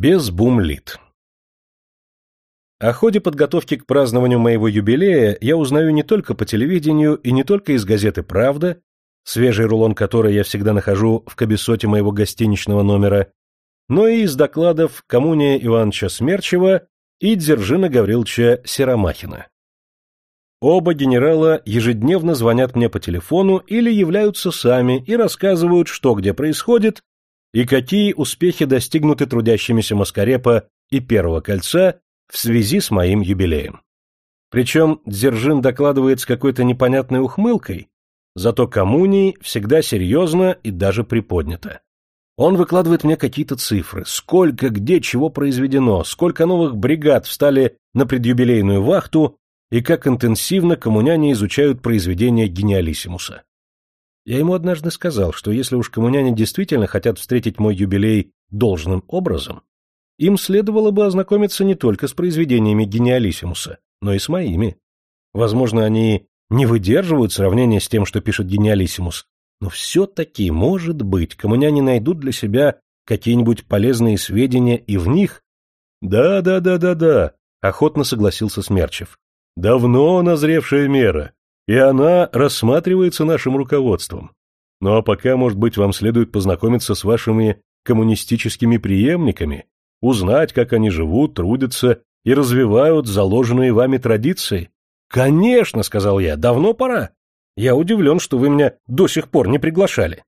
Без бумлит. О ходе подготовки к празднованию моего юбилея я узнаю не только по телевидению и не только из газеты «Правда», свежий рулон которой я всегда нахожу в кабисоте моего гостиничного номера, но и из докладов Коммуния Ивановича Смерчева и Дзержина Гавриловича Серомахина. Оба генерала ежедневно звонят мне по телефону или являются сами и рассказывают, что где происходит и какие успехи достигнуты трудящимися Маскарепа и Первого кольца в связи с моим юбилеем. Причем Дзержин докладывает с какой-то непонятной ухмылкой, зато коммуний всегда серьезно и даже приподнято. Он выкладывает мне какие-то цифры, сколько, где, чего произведено, сколько новых бригад встали на предюбилейную вахту и как интенсивно коммуняне изучают произведения гениалиссимуса. Я ему однажды сказал, что если уж коммуняне действительно хотят встретить мой юбилей должным образом, им следовало бы ознакомиться не только с произведениями гениалиссимуса, но и с моими. Возможно, они не выдерживают сравнения с тем, что пишет гениалиссимус, но все-таки, может быть, коммуняне найдут для себя какие-нибудь полезные сведения и в них. Да, да, да, да, да, охотно согласился Смерчев. Давно назревшая мера и она рассматривается нашим руководством. Ну а пока, может быть, вам следует познакомиться с вашими коммунистическими преемниками, узнать, как они живут, трудятся и развивают заложенные вами традиции. «Конечно», — сказал я, — «давно пора. Я удивлен, что вы меня до сих пор не приглашали».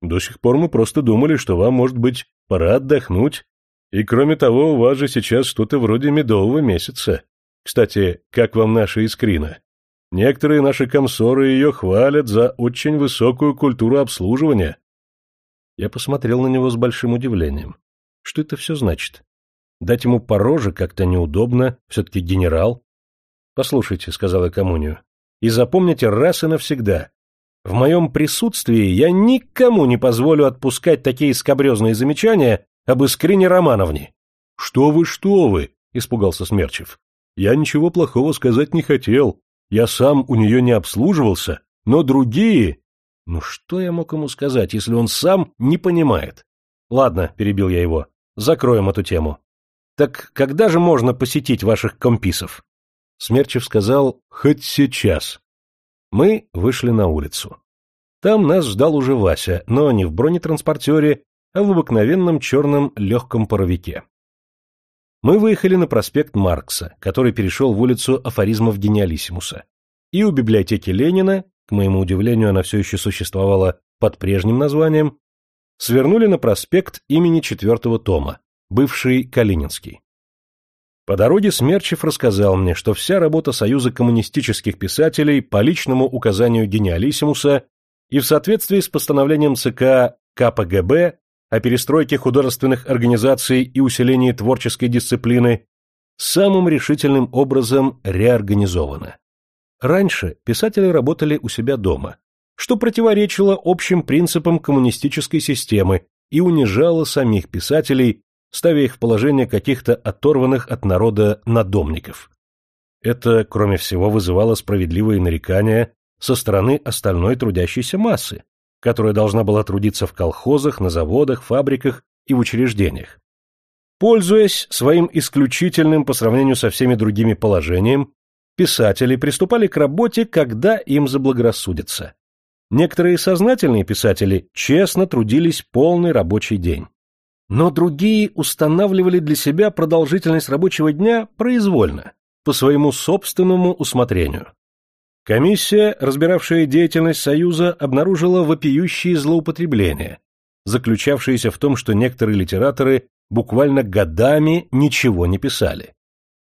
«До сих пор мы просто думали, что вам, может быть, пора отдохнуть. И кроме того, у вас же сейчас что-то вроде медового месяца. Кстати, как вам наша искрина? Некоторые наши комсоры ее хвалят за очень высокую культуру обслуживания. Я посмотрел на него с большим удивлением. Что это все значит? Дать ему по роже как-то неудобно, все-таки генерал. Послушайте, — сказал я коммунию, — и запомните раз и навсегда. В моем присутствии я никому не позволю отпускать такие скобрезные замечания об Искрине Романовне. — Что вы, что вы, — испугался Смерчев. — Я ничего плохого сказать не хотел. Я сам у нее не обслуживался, но другие... Ну что я мог ему сказать, если он сам не понимает? Ладно, перебил я его, закроем эту тему. Так когда же можно посетить ваших комписов? Смерчев сказал, хоть сейчас. Мы вышли на улицу. Там нас ждал уже Вася, но не в бронетранспортере, а в обыкновенном черном легком паровике. Мы выехали на проспект Маркса, который перешел в улицу афоризмов гениалиссимуса. И у библиотеки Ленина, к моему удивлению, она все еще существовала под прежним названием, свернули на проспект имени четвертого тома, бывший Калининский. По дороге Смерчев рассказал мне, что вся работа Союза коммунистических писателей по личному указанию гениалиссимуса и в соответствии с постановлением ЦК КПГБ о перестройке художественных организаций и усилении творческой дисциплины самым решительным образом реорганизовано. Раньше писатели работали у себя дома, что противоречило общим принципам коммунистической системы и унижало самих писателей, ставя их в положение каких-то оторванных от народа надомников. Это, кроме всего, вызывало справедливые нарекания со стороны остальной трудящейся массы, которая должна была трудиться в колхозах, на заводах, фабриках и в учреждениях. Пользуясь своим исключительным по сравнению со всеми другими положением, писатели приступали к работе, когда им заблагорассудится. Некоторые сознательные писатели честно трудились полный рабочий день. Но другие устанавливали для себя продолжительность рабочего дня произвольно, по своему собственному усмотрению. Комиссия, разбиравшая деятельность Союза, обнаружила вопиющие злоупотребления, заключавшиеся в том, что некоторые литераторы буквально годами ничего не писали.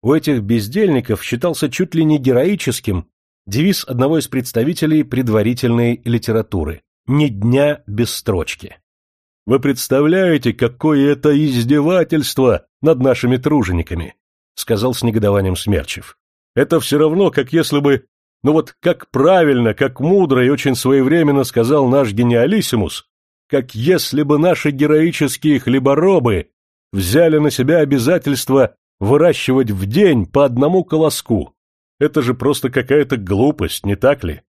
У этих бездельников считался чуть ли не героическим девиз одного из представителей предварительной литературы «Ни дня без строчки». «Вы представляете, какое это издевательство над нашими тружениками?» — сказал с негодованием Смерчев. «Это все равно, как если бы но вот как правильно, как мудро и очень своевременно сказал наш гениалиссимус, как если бы наши героические хлеборобы взяли на себя обязательство выращивать в день по одному колоску. Это же просто какая-то глупость, не так ли?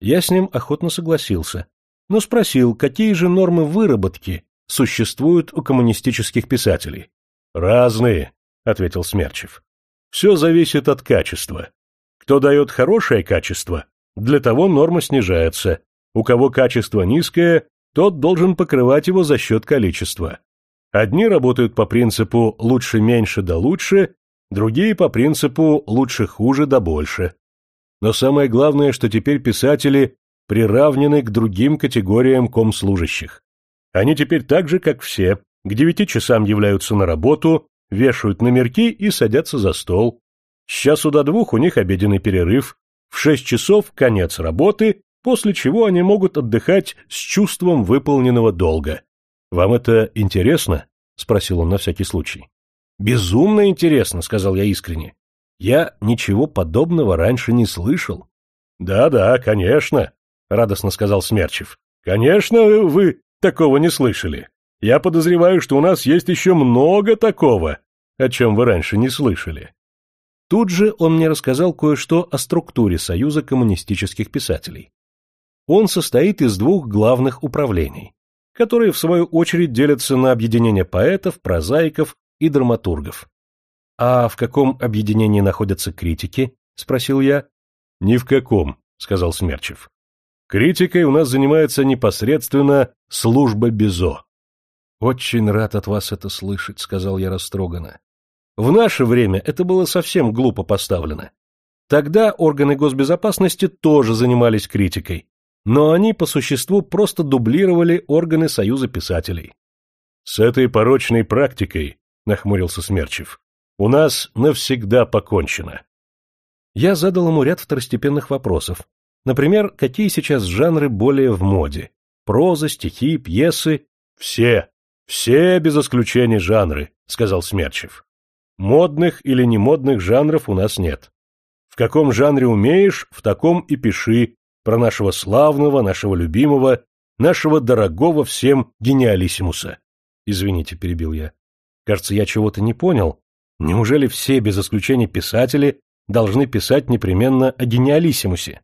Я с ним охотно согласился, но спросил, какие же нормы выработки существуют у коммунистических писателей. Разные, ответил Смерчев. Все зависит от качества. Кто дает хорошее качество, для того норма снижается. У кого качество низкое, тот должен покрывать его за счет количества. Одни работают по принципу «лучше-меньше да лучше», другие по принципу «лучше-хуже да больше». Но самое главное, что теперь писатели приравнены к другим категориям комслужащих. Они теперь так же, как все, к девяти часам являются на работу, вешают номерки и садятся за стол. С часу до двух у них обеденный перерыв, в шесть часов конец работы, после чего они могут отдыхать с чувством выполненного долга. «Вам это интересно?» — спросил он на всякий случай. «Безумно интересно», — сказал я искренне. «Я ничего подобного раньше не слышал». «Да-да, конечно», — радостно сказал Смерчев. «Конечно, вы такого не слышали. Я подозреваю, что у нас есть еще много такого, о чем вы раньше не слышали. Тут же он мне рассказал кое-что о структуре Союза коммунистических писателей. Он состоит из двух главных управлений, которые в свою очередь делятся на объединение поэтов, прозаиков и драматургов. «А в каком объединении находятся критики?» — спросил я. «Ни в каком», — сказал Смерчев. «Критикой у нас занимается непосредственно служба Безо. «Очень рад от вас это слышать», — сказал я растроганно. «В наше время это было совсем глупо поставлено. Тогда органы госбезопасности тоже занимались критикой, но они по существу просто дублировали органы Союза писателей». «С этой порочной практикой», — нахмурился Смерчев, — «у нас навсегда покончено». Я задал ему ряд второстепенных вопросов. Например, какие сейчас жанры более в моде? Проза, стихи, пьесы? Все, «Все без исключения жанры», — сказал Смерчев. «Модных или немодных жанров у нас нет. В каком жанре умеешь, в таком и пиши про нашего славного, нашего любимого, нашего дорогого всем гениалиссимуса». «Извините», — перебил я. «Кажется, я чего-то не понял. Неужели все без исключения писатели должны писать непременно о гениалиссимусе?»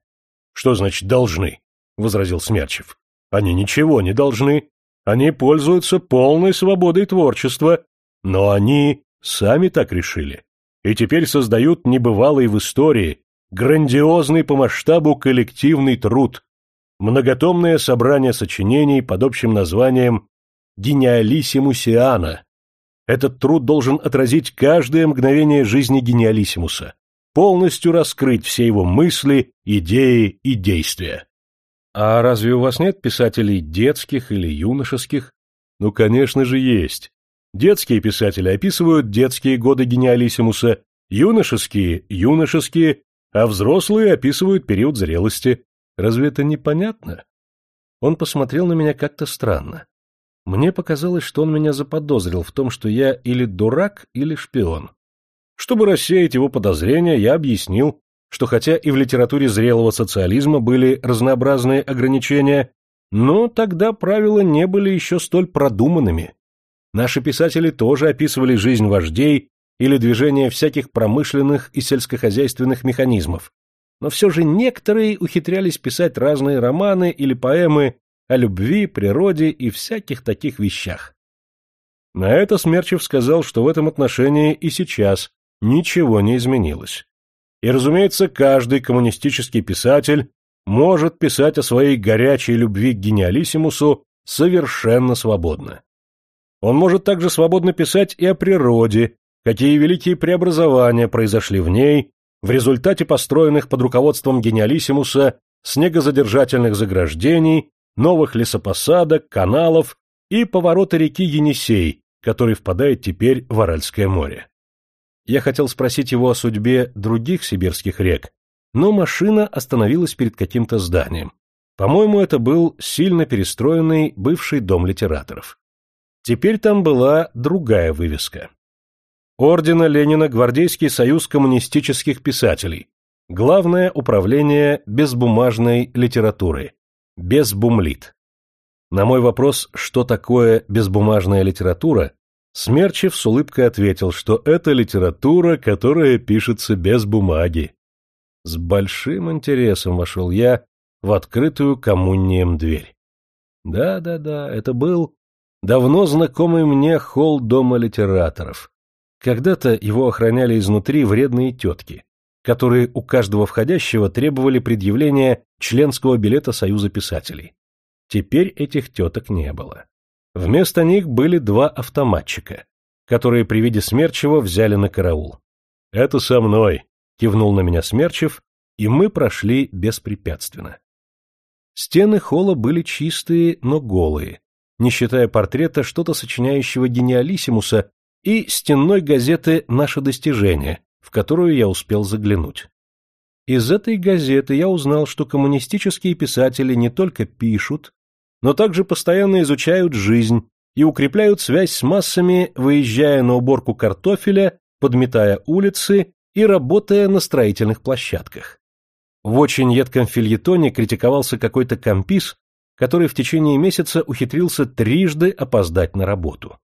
«Что значит «должны»?» — возразил Смерчев. «Они ничего не должны, они пользуются полной свободой творчества, но они сами так решили. И теперь создают небывалый в истории, грандиозный по масштабу коллективный труд, многотомное собрание сочинений под общим названием «Гениалиссимусиана». Этот труд должен отразить каждое мгновение жизни гениалиссимуса, полностью раскрыть все его мысли, идеи и действия. А разве у вас нет писателей детских или юношеских? Ну, конечно же, есть. Детские писатели описывают детские годы гениалиссимуса, юношеские – юношеские, а взрослые описывают период зрелости. Разве это непонятно? Он посмотрел на меня как-то странно. Мне показалось, что он меня заподозрил в том, что я или дурак, или шпион. Чтобы рассеять его подозрения, я объяснил, что хотя и в литературе зрелого социализма были разнообразные ограничения, но тогда правила не были еще столь продуманными. Наши писатели тоже описывали жизнь вождей или движение всяких промышленных и сельскохозяйственных механизмов, но все же некоторые ухитрялись писать разные романы или поэмы о любви, природе и всяких таких вещах. На это Смерчев сказал, что в этом отношении и сейчас ничего не изменилось. И, разумеется, каждый коммунистический писатель может писать о своей горячей любви к гениалиссимусу совершенно свободно. Он может также свободно писать и о природе, какие великие преобразования произошли в ней в результате построенных под руководством гениалиссимуса снегозадержательных заграждений, новых лесопосадок, каналов и поворота реки Енисей, который впадает теперь в Аральское море. Я хотел спросить его о судьбе других сибирских рек, но машина остановилась перед каким-то зданием. По-моему, это был сильно перестроенный бывший дом литераторов. Теперь там была другая вывеска. Ордена Ленина Гвардейский союз коммунистических писателей. Главное управление безбумажной литературы. Безбумлит. На мой вопрос, что такое безбумажная литература, Смерчев с улыбкой ответил, что это литература, которая пишется без бумаги. С большим интересом вошел я в открытую коммунием дверь. Да-да-да, это был давно знакомый мне холл Дома литераторов, Когда-то его охраняли изнутри вредные тетки, которые у каждого входящего требовали предъявления членского билета Союза писателей. Теперь этих теток не было. Вместо них были два автоматчика, которые при виде Смерчева взяли на караул. «Это со мной», — кивнул на меня Смерчев, и мы прошли беспрепятственно. Стены холла были чистые, но голые, не считая портрета что-то сочиняющего гениалиссимуса и стенной газеты «Наше достижение», в которую я успел заглянуть. Из этой газеты я узнал, что коммунистические писатели не только пишут, но также постоянно изучают жизнь и укрепляют связь с массами, выезжая на уборку картофеля, подметая улицы и работая на строительных площадках. В очень едком фильетоне критиковался какой-то компис, который в течение месяца ухитрился трижды опоздать на работу.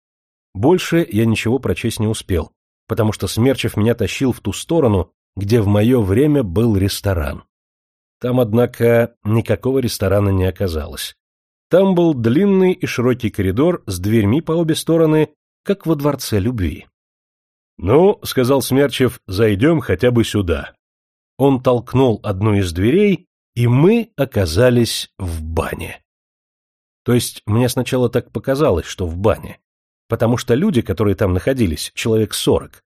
Больше я ничего прочесть не успел, потому что Смерчев меня тащил в ту сторону, где в мое время был ресторан. Там, однако, никакого ресторана не оказалось. Там был длинный и широкий коридор с дверьми по обе стороны, как во дворце любви. — Ну, — сказал Смерчев, — зайдем хотя бы сюда. Он толкнул одну из дверей, и мы оказались в бане. То есть мне сначала так показалось, что в бане, потому что люди, которые там находились, человек сорок,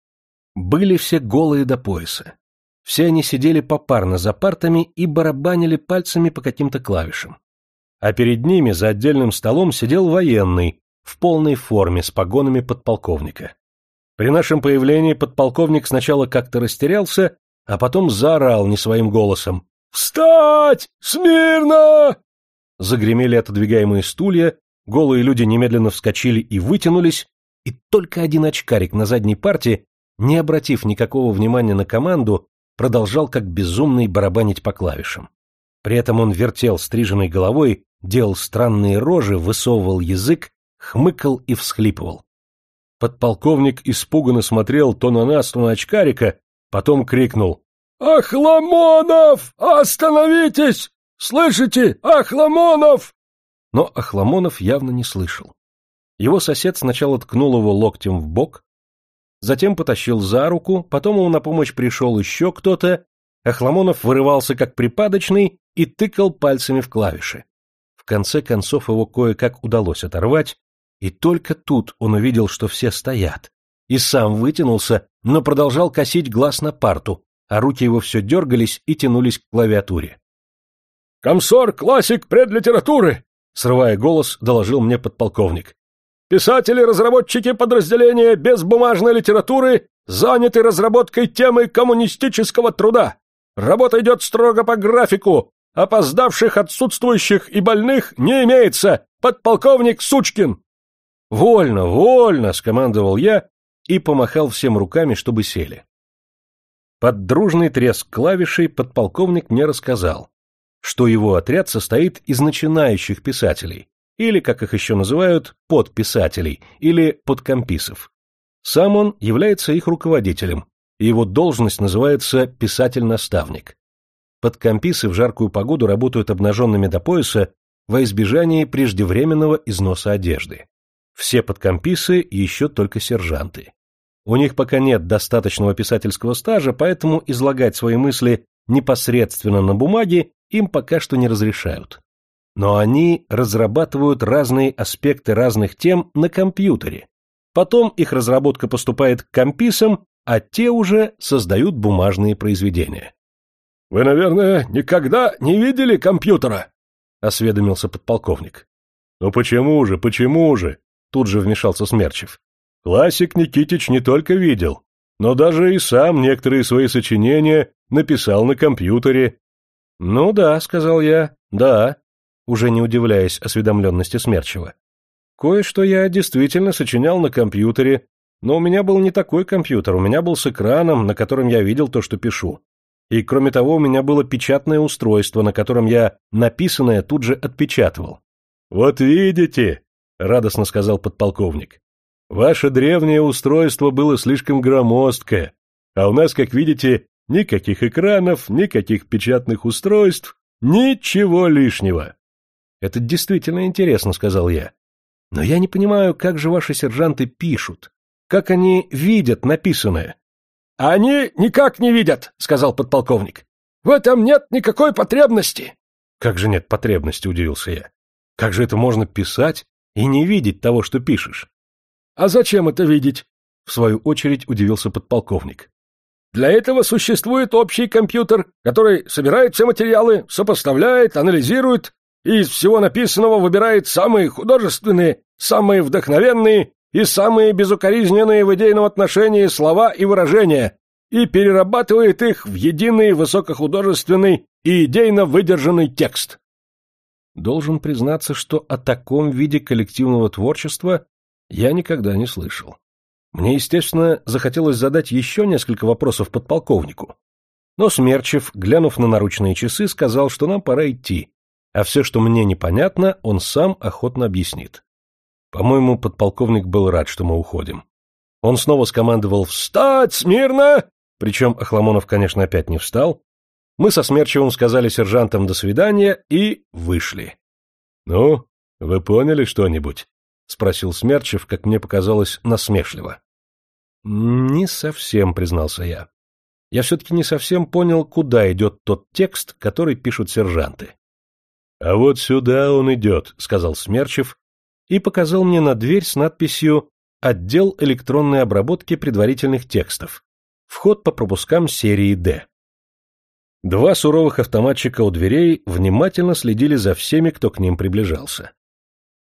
были все голые до пояса. Все они сидели попарно за партами и барабанили пальцами по каким-то клавишам а перед ними за отдельным столом сидел военный, в полной форме, с погонами подполковника. При нашем появлении подполковник сначала как-то растерялся, а потом заорал не своим голосом. «Встать! Смирно!» Загремели отодвигаемые стулья, голые люди немедленно вскочили и вытянулись, и только один очкарик на задней парте, не обратив никакого внимания на команду, продолжал как безумный барабанить по клавишам. При этом он вертел стриженной головой делал странные рожи, высовывал язык, хмыкал и всхлипывал. Подполковник испуганно смотрел то на нас, то на очкарика, потом крикнул. «Ахламонов! Остановитесь! Слышите? Ахламонов!» Но Ахламонов явно не слышал. Его сосед сначала ткнул его локтем в бок, затем потащил за руку, потом ему на помощь пришел еще кто-то, Ахламонов вырывался как припадочный и тыкал пальцами в клавиши. В конце концов его кое-как удалось оторвать, и только тут он увидел, что все стоят, и сам вытянулся, но продолжал косить глаз на парту, а руки его все дергались и тянулись к клавиатуре. «Комсор — классик предлитературы!» — срывая голос, доложил мне подполковник. «Писатели-разработчики подразделения безбумажной литературы заняты разработкой темы коммунистического труда. Работа идет строго по графику, Опоздавших, отсутствующих и больных не имеется! Подполковник Сучкин!» «Вольно, вольно!» — скомандовал я и помахал всем руками, чтобы сели. Под дружный треск клавишей подполковник мне рассказал, что его отряд состоит из начинающих писателей, или, как их еще называют, подписателей, или подкомписов. Сам он является их руководителем, и его должность называется писатель-наставник. Подкомписы в жаркую погоду работают обнаженными до пояса во избежание преждевременного износа одежды. Все подкомписы еще только сержанты. У них пока нет достаточного писательского стажа, поэтому излагать свои мысли непосредственно на бумаге им пока что не разрешают. Но они разрабатывают разные аспекты разных тем на компьютере. Потом их разработка поступает к комписам, а те уже создают бумажные произведения. — Вы, наверное, никогда не видели компьютера? — осведомился подполковник. — Ну почему же, почему же? — тут же вмешался Смерчев. — Классик Никитич не только видел, но даже и сам некоторые свои сочинения написал на компьютере. — Ну да, — сказал я, — да, уже не удивляясь осведомленности Смерчева. Кое-что я действительно сочинял на компьютере, но у меня был не такой компьютер, у меня был с экраном, на котором я видел то, что пишу. И, кроме того, у меня было печатное устройство, на котором я написанное тут же отпечатывал. «Вот видите», — радостно сказал подполковник, — «ваше древнее устройство было слишком громоздкое, а у нас, как видите, никаких экранов, никаких печатных устройств, ничего лишнего». «Это действительно интересно», — сказал я. «Но я не понимаю, как же ваши сержанты пишут, как они видят написанное. — Они никак не видят, — сказал подполковник. — В этом нет никакой потребности. — Как же нет потребности, — удивился я. — Как же это можно писать и не видеть того, что пишешь? — А зачем это видеть? — в свою очередь удивился подполковник. Для этого существует общий компьютер, который собирает все материалы, сопоставляет, анализирует и из всего написанного выбирает самые художественные, самые вдохновенные и самые безукоризненные в идейном отношении слова и выражения и перерабатывает их в единый высокохудожественный и идейно выдержанный текст. Должен признаться, что о таком виде коллективного творчества я никогда не слышал. Мне, естественно, захотелось задать еще несколько вопросов подполковнику. Но Смерчев, глянув на наручные часы, сказал, что нам пора идти, а все, что мне непонятно, он сам охотно объяснит. По-моему, подполковник был рад, что мы уходим. Он снова скомандовал «Встать, смирно!» Причем Охламонов, конечно, опять не встал. Мы со Смерчевым сказали сержантам «до свидания» и вышли. «Ну, вы поняли что-нибудь?» — спросил Смерчев, как мне показалось, насмешливо. — Не совсем, — признался я. Я все-таки не совсем понял, куда идет тот текст, который пишут сержанты. — А вот сюда он идет, — сказал Смерчев и показал мне на дверь с надписью «Отдел электронной обработки предварительных текстов. Вход по пропускам серии «Д». Два суровых автоматчика у дверей внимательно следили за всеми, кто к ним приближался.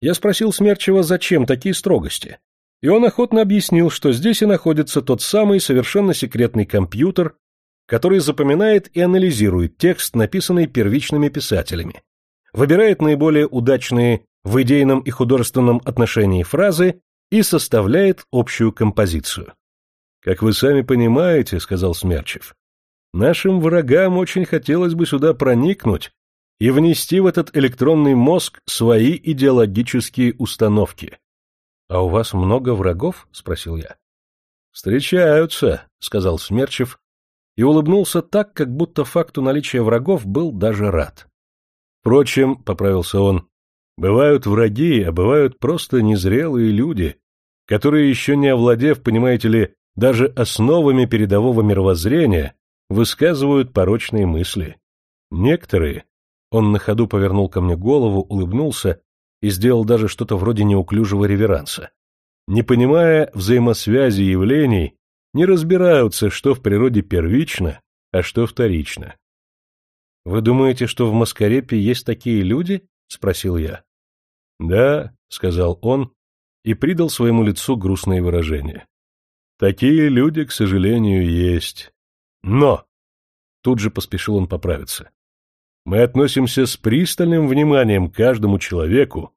Я спросил Смерчева, зачем такие строгости, и он охотно объяснил, что здесь и находится тот самый совершенно секретный компьютер, который запоминает и анализирует текст, написанный первичными писателями, выбирает наиболее удачные в идейном и художественном отношении фразы и составляет общую композицию. «Как вы сами понимаете, — сказал Смерчев, — нашим врагам очень хотелось бы сюда проникнуть и внести в этот электронный мозг свои идеологические установки. — А у вас много врагов? — спросил я. — Встречаются, — сказал Смерчев, и улыбнулся так, как будто факту наличия врагов был даже рад. Впрочем, — поправился он, — бывают враги, а бывают просто незрелые люди, которые, еще не овладев, понимаете ли, даже основами передового мировоззрения, высказывают порочные мысли. Некоторые, он на ходу повернул ко мне голову, улыбнулся и сделал даже что-то вроде неуклюжего реверанса. Не понимая взаимосвязи явлений, не разбираются, что в природе первично, а что вторично. — Вы думаете, что в Маскарепе есть такие люди? — спросил я. — Да, — сказал он и придал своему лицу грустное выражение. — Такие люди, к сожалению, есть. Но! Тут же поспешил он поправиться. Мы относимся с пристальным вниманием к каждому человеку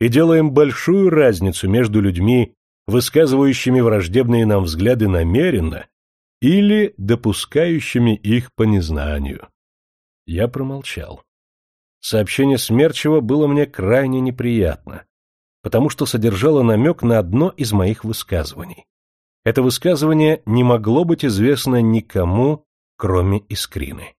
и делаем большую разницу между людьми, высказывающими враждебные нам взгляды намеренно или допускающими их по незнанию. Я промолчал. Сообщение Смерчева было мне крайне неприятно, потому что содержало намек на одно из моих высказываний. Это высказывание не могло быть известно никому, кроме Искрины.